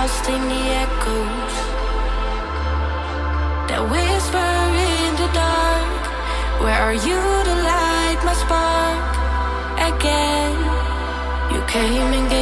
trusting the echoes that whisper in the dark. Where are you to light my spark again? You came and gave.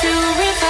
to revive.